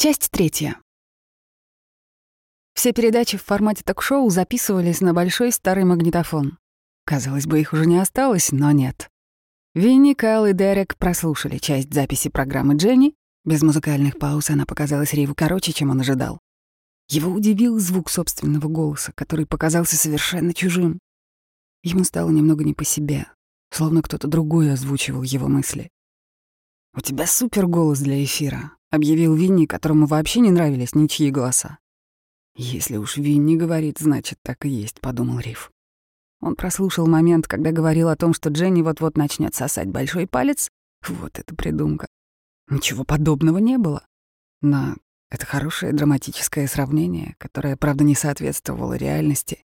Часть третья. Все передачи в формате ток-шоу записывались на большой старый магнитофон. Казалось бы, их уже не осталось, но нет. Винни, Кайл и Дерек прослушали часть записи программы Дженни. Без музыкальных пауз она показалась Риву короче, чем он ожидал. Его удивил звук собственного голоса, который показался совершенно чужим. Ему стало немного не по себе, словно кто-то другой озвучивал его мысли. «У тебя супер голос для эфира», — объявил Винни, которому вообще не нравились ничьи голоса. «Если уж Винни говорит, значит, так и есть», — подумал Риф. Он прослушал момент, когда говорил о том, что Дженни вот-вот начнет сосать большой палец. Вот это придумка. Ничего подобного не было. Но это хорошее драматическое сравнение, которое, правда, не соответствовало реальности.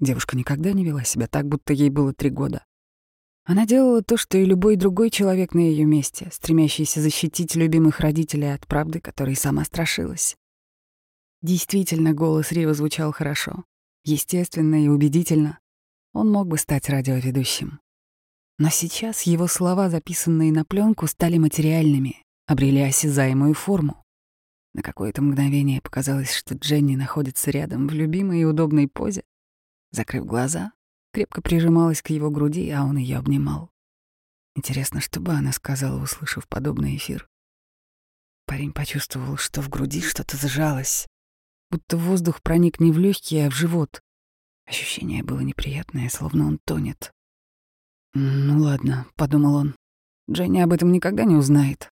Девушка никогда не вела себя так, будто ей было три года. Она делала то, что и любой другой человек на ее месте, стремящийся защитить любимых родителей от правды, которой сама страшилась. Действительно, голос Рива звучал хорошо, естественно и убедительно. Он мог бы стать радиоведущим. Но сейчас его слова, записанные на пленку, стали материальными, обрели осязаемую форму. На какое-то мгновение показалось, что Дженни находится рядом в любимой и удобной позе. Закрыв глаза, крепко прижималась к его груди, а он ее обнимал. Интересно, что бы она сказала, услышав подобный эфир. Парень почувствовал, что в груди что-то сжалось, будто воздух проник не в легкие, а в живот. Ощущение было неприятное, словно он тонет. «Ну ладно», — подумал он. «Дженни об этом никогда не узнает.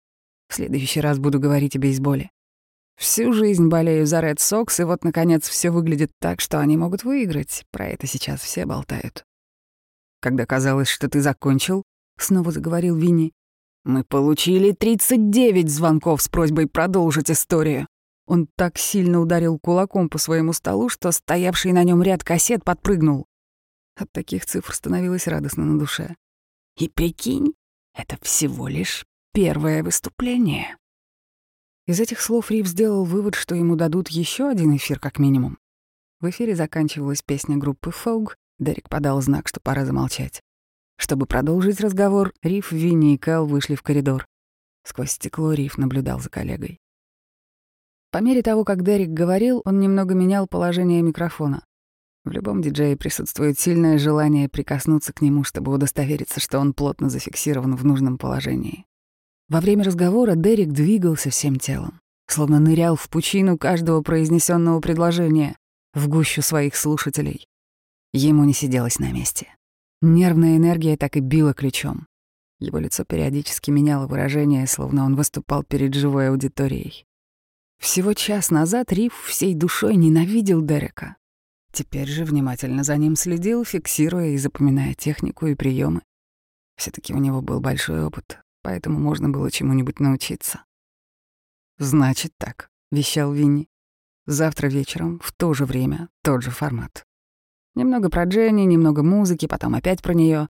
В следующий раз буду говорить о бейсболе. Всю жизнь болею за Ред Сокс, и вот, наконец, все выглядит так, что они могут выиграть. Про это сейчас все болтают. Когда казалось, что ты закончил, снова заговорил Винни, мы получили 39 звонков с просьбой продолжить историю. Он так сильно ударил кулаком по своему столу, что стоявший на нем ряд кассет подпрыгнул. От таких цифр становилось радостно на душе. И прикинь, это всего лишь первое выступление. Из этих слов Рив сделал вывод, что ему дадут еще один эфир как минимум. В эфире заканчивалась песня группы «Фоуг», Дерек подал знак, что пора замолчать. Чтобы продолжить разговор, Риф, Винни и Кэл вышли в коридор. Сквозь стекло Риф наблюдал за коллегой. По мере того, как Дерек говорил, он немного менял положение микрофона. В любом диджее присутствует сильное желание прикоснуться к нему, чтобы удостовериться, что он плотно зафиксирован в нужном положении. Во время разговора Дерек двигался всем телом, словно нырял в пучину каждого произнесенного предложения, в гущу своих слушателей. Ему не сиделось на месте. Нервная энергия так и била ключом. Его лицо периодически меняло выражение, словно он выступал перед живой аудиторией. Всего час назад Риф всей душой ненавидел Дерека. Теперь же внимательно за ним следил, фиксируя и запоминая технику и приемы. все таки у него был большой опыт, поэтому можно было чему-нибудь научиться. «Значит так», — вещал Винни. «Завтра вечером, в то же время, тот же формат. Немного про Дженни, немного музыки, потом опять про нее.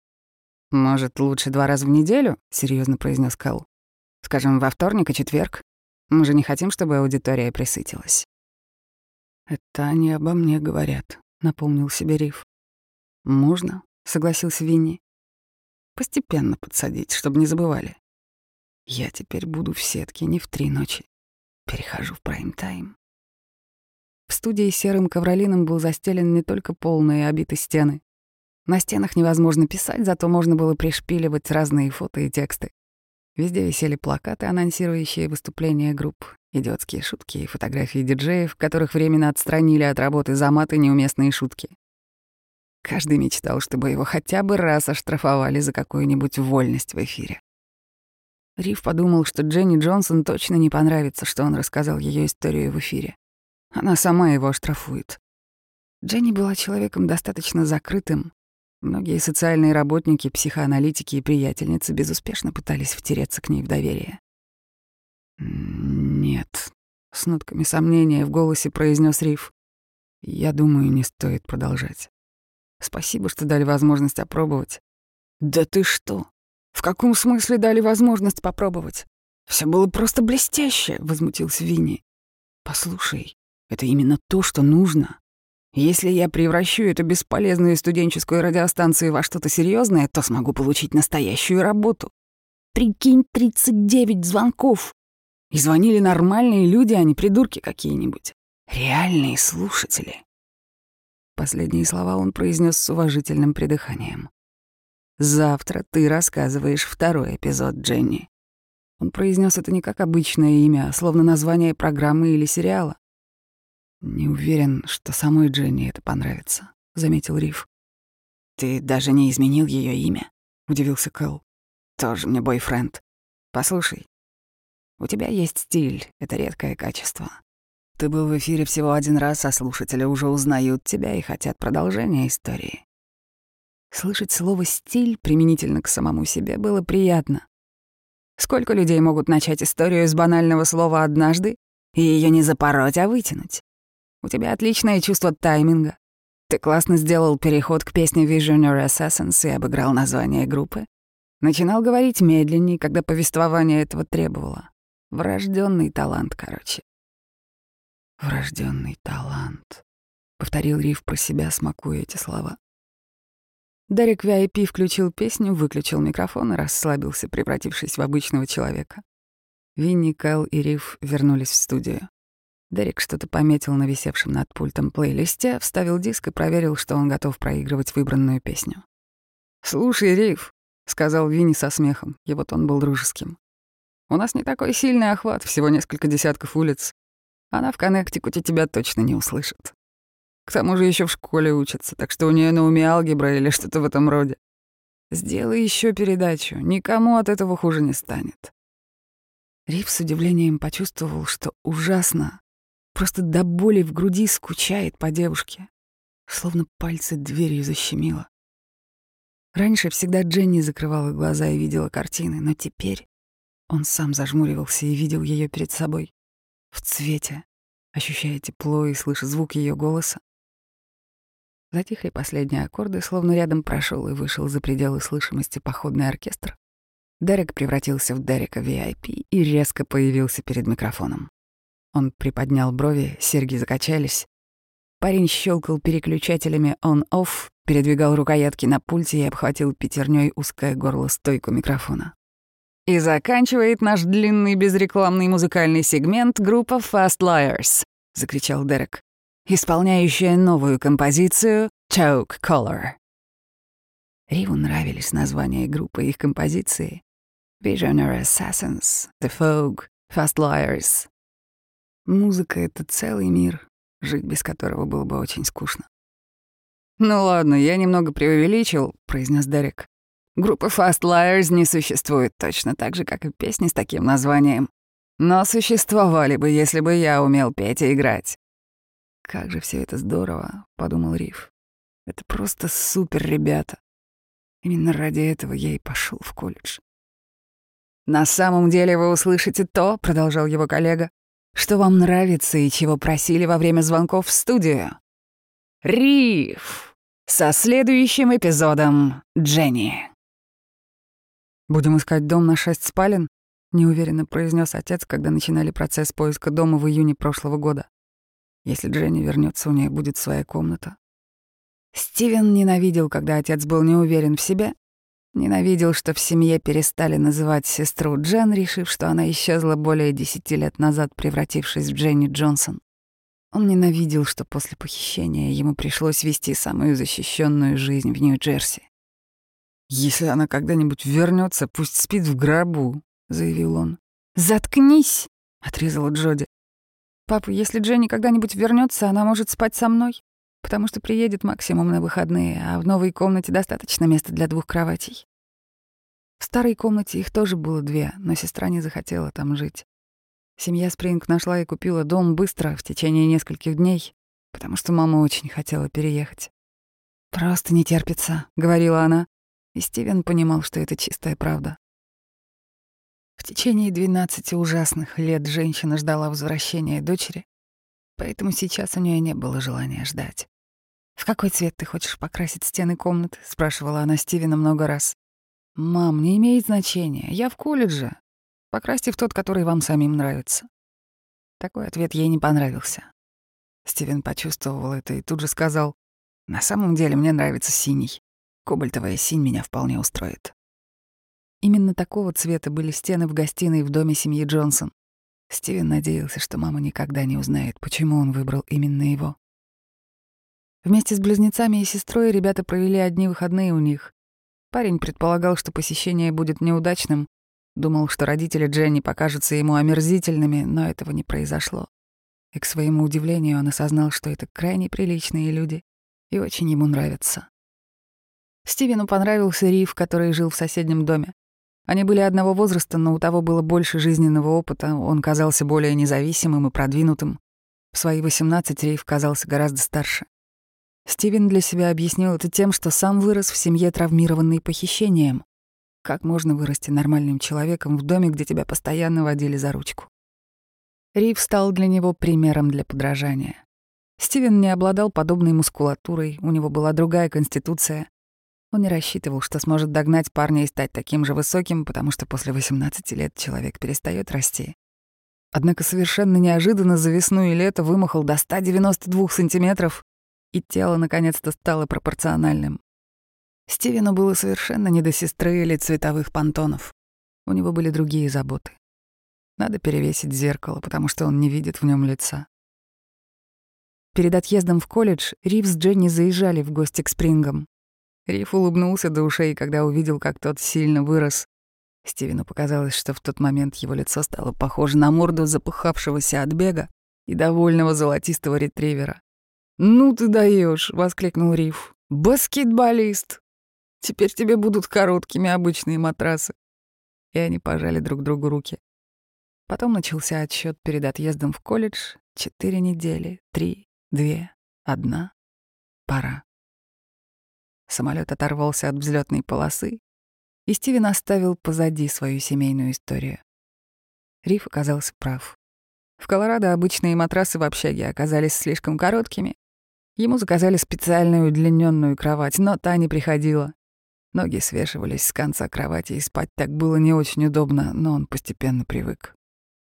«Может, лучше два раза в неделю?» — серьезно произнес Кэл. «Скажем, во вторник и четверг. Мы же не хотим, чтобы аудитория присытилась». «Это они обо мне говорят», — напомнил себе Риф. «Можно», — согласился Винни. «Постепенно подсадить, чтобы не забывали. Я теперь буду в сетке не в три ночи. Перехожу в прайм-тайм. В студии серым ковролином был застелен не только пол, но и обиты стены. На стенах невозможно писать, зато можно было пришпиливать разные фото и тексты. Везде висели плакаты, анонсирующие выступления групп, идиотские шутки и фотографии диджеев, которых временно отстранили от работы за маты неуместные шутки. Каждый мечтал, чтобы его хотя бы раз оштрафовали за какую-нибудь вольность в эфире. Рив подумал, что Дженни Джонсон точно не понравится, что он рассказал ее историю в эфире. Она сама его оштрафует. Дженни была человеком достаточно закрытым. Многие социальные работники, психоаналитики и приятельницы безуспешно пытались втереться к ней в доверие. «Нет», — с нотками сомнения в голосе произнес Риф. «Я думаю, не стоит продолжать. Спасибо, что дали возможность опробовать». «Да ты что? В каком смысле дали возможность попробовать? Все было просто блестяще», — возмутился Винни. «Послушай, это именно то, что нужно. Если я превращу эту бесполезную студенческую радиостанцию во что-то серьезное, то смогу получить настоящую работу. Прикинь, 39 звонков. И звонили нормальные люди, а не придурки какие-нибудь. Реальные слушатели. Последние слова он произнес с уважительным придыханием. «Завтра ты рассказываешь второй эпизод, Дженни». Он произнес это не как обычное имя, а словно название программы или сериала. «Не уверен, что самой Дженни это понравится», — заметил Риф. «Ты даже не изменил ее имя», — удивился Кэл. «Тоже мне бойфренд. Послушай, у тебя есть стиль, это редкое качество. Ты был в эфире всего один раз, а слушатели уже узнают тебя и хотят продолжения истории. Слышать слово «стиль» применительно к самому себе было приятно. Сколько людей могут начать историю с банального слова «однажды» и ее не запороть, а вытянуть? У тебя отличное чувство тайминга. Ты классно сделал переход к песне Visionary Assassins и обыграл название группы. Начинал говорить медленнее, когда повествование этого требовало. Врожденный талант, короче. Врожденный талант. Повторил Риф про себя, смакуя эти слова. Дерек VIP включил песню, выключил микрофон и расслабился, превратившись в обычного человека. Винни, Кэл и Риф вернулись в студию. Дерек что-то пометил на висевшем над пультом плейлисте, вставил диск и проверил, что он готов проигрывать выбранную песню. «Слушай, Риф», — сказал Винни со смехом, его тон был дружеским. У нас не такой сильный охват, всего несколько десятков улиц. Она в Коннектикуте тебя точно не услышит. К тому же еще в школе учится, так что у нее на уме алгебра или что-то в этом роде. Сделай еще передачу, никому от этого хуже не станет. Рив с удивлением почувствовал, что ужасно, просто до боли в груди скучает по девушке, словно пальцы дверью защемило. Раньше всегда Дженни закрывала глаза и видела картины, но теперь он сам зажмуривался и видел ее перед собой, в цвете, ощущая тепло и слыша звук ее голоса. Затихли последние аккорды, словно рядом прошел и вышел за пределы слышимости походный оркестр. Дерек превратился в Дерека VIP и резко появился перед микрофоном. Он приподнял брови, серьги закачались. Парень щелкал переключателями on-off, передвигал рукоятки на пульте и обхватил пятерней узкое горло стойку микрофона. И заканчивает наш длинный безрекламный музыкальный сегмент группа Fast Liars, закричал Дерек, исполняющая новую композицию Choke Color. Риву нравились названия группы и их композиции. Visionary Assassins, The Fog, Fast Liars. Музыка — это целый мир, жить без которого было бы очень скучно. «Ну ладно, я немного преувеличил», — произнес Дерек. Группы Fast Liars не существует точно так же, как и песни с таким названием. Но существовали бы, если бы я умел петь и играть. «Как же все это здорово», — подумал Риф. «Это просто супер, ребята. Именно ради этого я и пошел в колледж». «На самом деле вы услышите то», — продолжал его коллега, «что вам нравится и чего просили во время звонков в студию. Риф! Со следующим эпизодом Дженни». «Будем искать дом на шесть спален?» — неуверенно произнес отец, когда начинали процесс поиска дома в июне прошлого года. «Если Дженни вернется, у нее будет своя комната». Стивен ненавидел, когда отец был не уверен в себе, ненавидел, что в семье перестали называть сестру Джен, решив, что она исчезла более десяти лет назад, превратившись в Дженни Джонсон. Он ненавидел, что после похищения ему пришлось вести самую защищенную жизнь в Нью-Джерси. «Если она когда-нибудь вернется, пусть спит в гробу», — заявил он. «Заткнись!» — отрезала Джоди. «Папа, если Дженни когда-нибудь вернется, она может спать со мной, потому что приедет максимум на выходные, а в новой комнате достаточно места для двух кроватей». В старой комнате их тоже было две, но сестра не захотела там жить. Семья Спринг нашла и купила дом быстро, в течение нескольких дней, потому что мама очень хотела переехать. «Просто не терпится», — говорила она. И Стивен понимал, что это чистая правда. Течение 12 ужасных лет женщина ждала возвращения дочери, поэтому сейчас у нее не было желания ждать. «В какой цвет ты хочешь покрасить стены комнаты?» — спрашивала она Стивена много раз. «Мам, не имеет значения. Я в колледже. Покрасьте в тот, который вам самим нравится». Такой ответ ей не понравился. Стивен почувствовал это и тут же сказал, «На самом деле мне нравится синий. Кобальтовая синь меня вполне устроит. Именно такого цвета были стены в гостиной в доме семьи Джонсон. Стивен надеялся, что мама никогда не узнает, почему он выбрал именно его. Вместе с близнецами и сестрой ребята провели одни выходные у них. Парень предполагал, что посещение будет неудачным, думал, что родители Дженни покажутся ему омерзительными, но этого не произошло. И к своему удивлению он осознал, что это крайне приличные люди и очень ему нравятся. Стивену понравился Риф, который жил в соседнем доме. Они были одного возраста, но у того было больше жизненного опыта, он казался более независимым и продвинутым. В свои 18 Рейв казался гораздо старше. Стивен для себя объяснил это тем, что сам вырос в семье, травмированной похищением. Как можно вырасти нормальным человеком в доме, где тебя постоянно водили за ручку? Рив стал для него примером для подражания. Стивен не обладал подобной мускулатурой, у него была другая конституция, он не рассчитывал, что сможет догнать парня и стать таким же высоким, потому что после 18 лет человек перестает расти. Однако совершенно неожиданно за весну и лето вымахал до 192 сантиметров, и тело наконец-то стало пропорциональным. Стивену было совершенно не до сестры или цветовых понтонов. У него были другие заботы. Надо перевесить зеркало, потому что он не видит в нем лица. Перед отъездом в колледж Рив с Дженни заезжали в гости к Спрингам. Риф улыбнулся до ушей, когда увидел, как тот сильно вырос. Стивену показалось, что в тот момент его лицо стало похоже на морду запыхавшегося от бега и довольного золотистого ретривера. «Ну ты даешь! воскликнул Риф. «Баскетболист! Теперь тебе будут короткими обычные матрасы». И они пожали друг другу руки. Потом начался отсчет перед отъездом в колледж. Четыре недели, три, две, одна. Пора. Самолет оторвался от взлетной полосы, и Стивен оставил позади свою семейную историю. Риф оказался прав. В Колорадо обычные матрасы в общаге оказались слишком короткими. Ему заказали специальную удлиненную кровать, но та не приходила. Ноги свешивались с конца кровати, и спать так было не очень удобно, но он постепенно привык.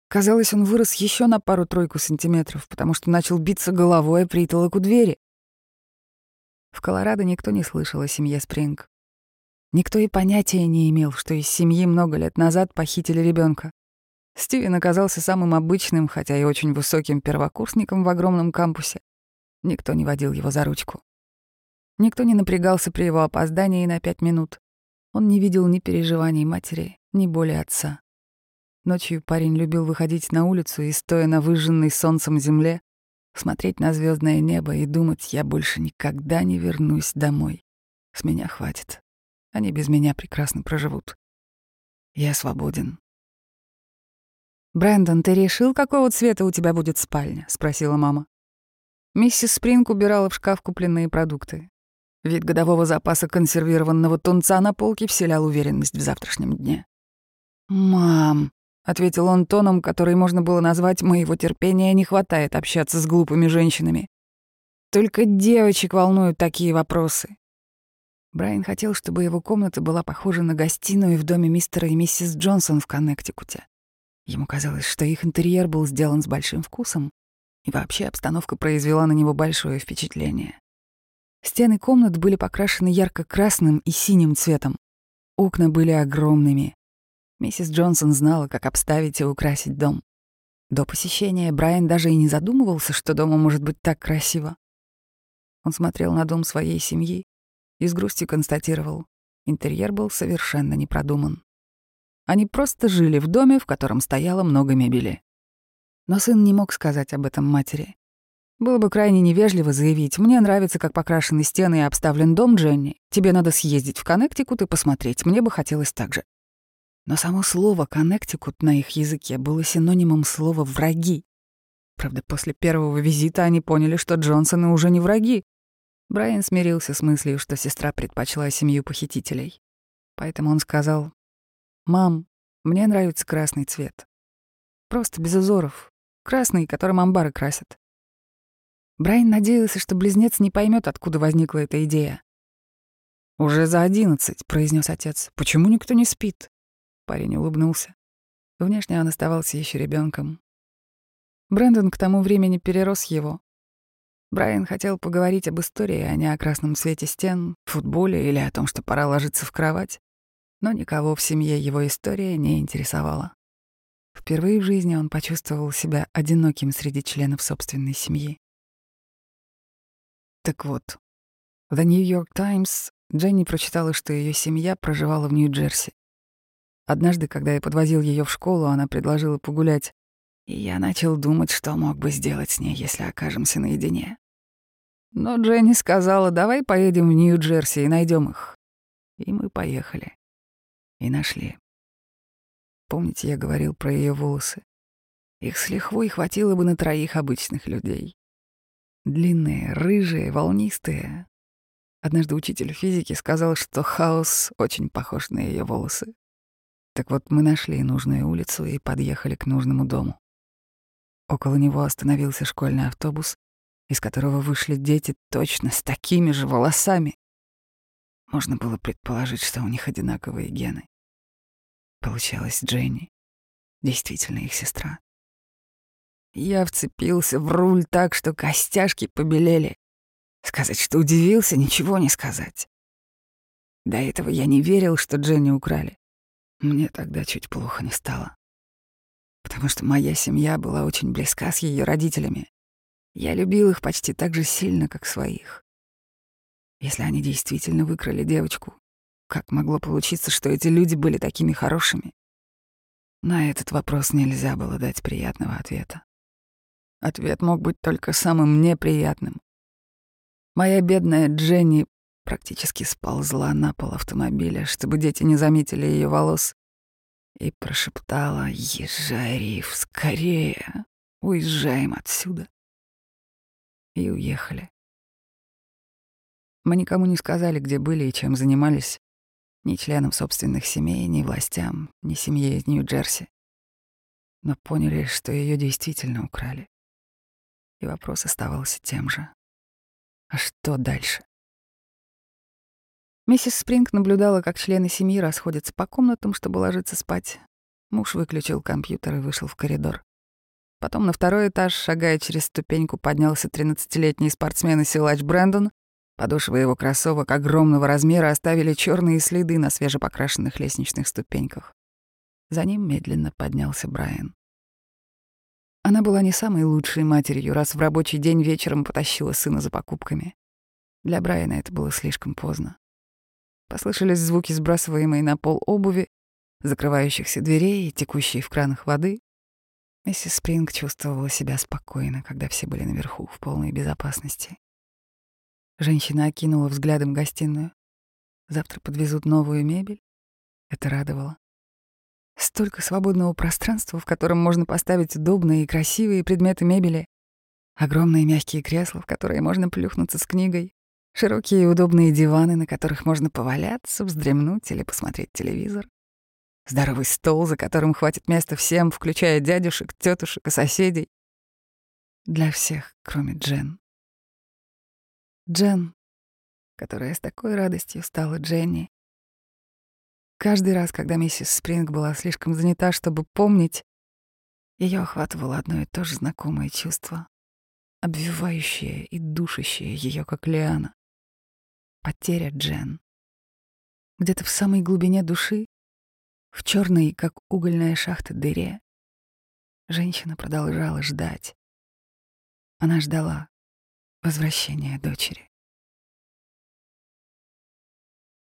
Казалось, он вырос еще на пару-тройку сантиметров, потому что начал биться головой о притолок у двери. В Колорадо никто не слышал о семье Спринг. Никто и понятия не имел, что из семьи много лет назад похитили ребенка. Стивен оказался самым обычным, хотя и очень высоким первокурсником в огромном кампусе. Никто не водил его за ручку. Никто не напрягался при его опоздании на пять минут. Он не видел ни переживаний матери, ни боли отца. Ночью парень любил выходить на улицу и, стоя на выжженной солнцем земле, смотреть на звездное небо и думать, я больше никогда не вернусь домой. С меня хватит. Они без меня прекрасно проживут. Я свободен. «Брэндон, ты решил, какого цвета у тебя будет спальня?» — спросила мама. Миссис Спринг убирала в шкаф купленные продукты. Вид годового запаса консервированного тунца на полке вселял уверенность в завтрашнем дне. «Мам», — ответил он тоном, который можно было назвать «моего терпения не хватает общаться с глупыми женщинами». «Только девочек волнуют такие вопросы». Брайан хотел, чтобы его комната была похожа на гостиную в доме мистера и миссис Джонсон в Коннектикуте. Ему казалось, что их интерьер был сделан с большим вкусом, и вообще обстановка произвела на него большое впечатление. Стены комнат были покрашены ярко-красным и синим цветом. Окна были огромными, Миссис Джонсон знала, как обставить и украсить дом. До посещения Брайан даже и не задумывался, что дома может быть так красиво. Он смотрел на дом своей семьи и с грустью констатировал, интерьер был совершенно не продуман. Они просто жили в доме, в котором стояло много мебели. Но сын не мог сказать об этом матери. Было бы крайне невежливо заявить, «Мне нравится, как покрашены стены и обставлен дом Дженни. Тебе надо съездить в Коннектикут и посмотреть. Мне бы хотелось так же». Но само слово «коннектикут» на их языке было синонимом слова «враги». Правда, после первого визита они поняли, что Джонсоны уже не враги. Брайан смирился с мыслью, что сестра предпочла семью похитителей. Поэтому он сказал, «Мам, мне нравится красный цвет. Просто без узоров. Красный, которым амбары красят». Брайан надеялся, что близнец не поймет, откуда возникла эта идея. «Уже за одиннадцать», — произнес отец. «Почему никто не спит?» Парень улыбнулся. Внешне он оставался еще ребенком. Брэндон к тому времени перерос его. Брайан хотел поговорить об истории, а не о красном свете стен, футболе или о том, что пора ложиться в кровать. Но никого в семье его история не интересовала. Впервые в жизни он почувствовал себя одиноким среди членов собственной семьи. Так вот, в The New York Times Дженни прочитала, что ее семья проживала в Нью-Джерси. Однажды, когда я подвозил ее в школу, она предложила погулять, и я начал думать, что мог бы сделать с ней, если окажемся наедине. Но Дженни сказала, давай поедем в Нью-Джерси и найдем их. И мы поехали. И нашли. Помните, я говорил про ее волосы? Их с лихвой хватило бы на троих обычных людей. Длинные, рыжие, волнистые. Однажды учитель физики сказал, что хаос очень похож на ее волосы. Так вот, мы нашли нужную улицу и подъехали к нужному дому. Около него остановился школьный автобус, из которого вышли дети точно с такими же волосами. Можно было предположить, что у них одинаковые гены. Получалось, Дженни действительно их сестра. Я вцепился в руль так, что костяшки побелели. Сказать, что удивился, ничего не сказать. До этого я не верил, что Дженни украли. Мне тогда чуть плохо не стало. Потому что моя семья была очень близка с ее родителями. Я любил их почти так же сильно, как своих. Если они действительно выкрали девочку, как могло получиться, что эти люди были такими хорошими? На этот вопрос нельзя было дать приятного ответа. Ответ мог быть только самым неприятным. Моя бедная Дженни практически сползла на пол автомобиля, чтобы дети не заметили ее волос, и прошептала «Езжай, Риф, скорее! Уезжаем отсюда!» и уехали. Мы никому не сказали, где были и чем занимались, ни членам собственных семей, ни властям, ни семье из Нью-Джерси. Но поняли, что ее действительно украли. И вопрос оставался тем же. А что дальше? Миссис Спринг наблюдала, как члены семьи расходятся по комнатам, чтобы ложиться спать. Муж выключил компьютер и вышел в коридор. Потом на второй этаж, шагая через ступеньку, поднялся 13-летний спортсмен и силач Брэндон. Подошвы его кроссовок огромного размера оставили черные следы на свежепокрашенных лестничных ступеньках. За ним медленно поднялся Брайан. Она была не самой лучшей матерью, раз в рабочий день вечером потащила сына за покупками. Для Брайана это было слишком поздно. Послышались звуки сбрасываемой на пол обуви, закрывающихся дверей и текущей в кранах воды. Миссис Спринг чувствовала себя спокойно, когда все были наверху, в полной безопасности. Женщина окинула взглядом гостиную. Завтра подвезут новую мебель. Это радовало. Столько свободного пространства, в котором можно поставить удобные и красивые предметы мебели. Огромные мягкие кресла, в которые можно плюхнуться с книгой. Широкие и удобные диваны, на которых можно поваляться, вздремнуть или посмотреть телевизор. Здоровый стол, за которым хватит места всем, включая дядюшек, тетушек и соседей. Для всех, кроме Джен. Джен, которая с такой радостью стала Дженни. Каждый раз, когда миссис Спринг была слишком занята, чтобы помнить, ее охватывало одно и то же знакомое чувство, обвивающее и душащее ее, как лиана. Потеря Джен. Где-то в самой глубине души в черной, как угольная шахта, дыре женщина продолжала ждать. Она ждала возвращения дочери.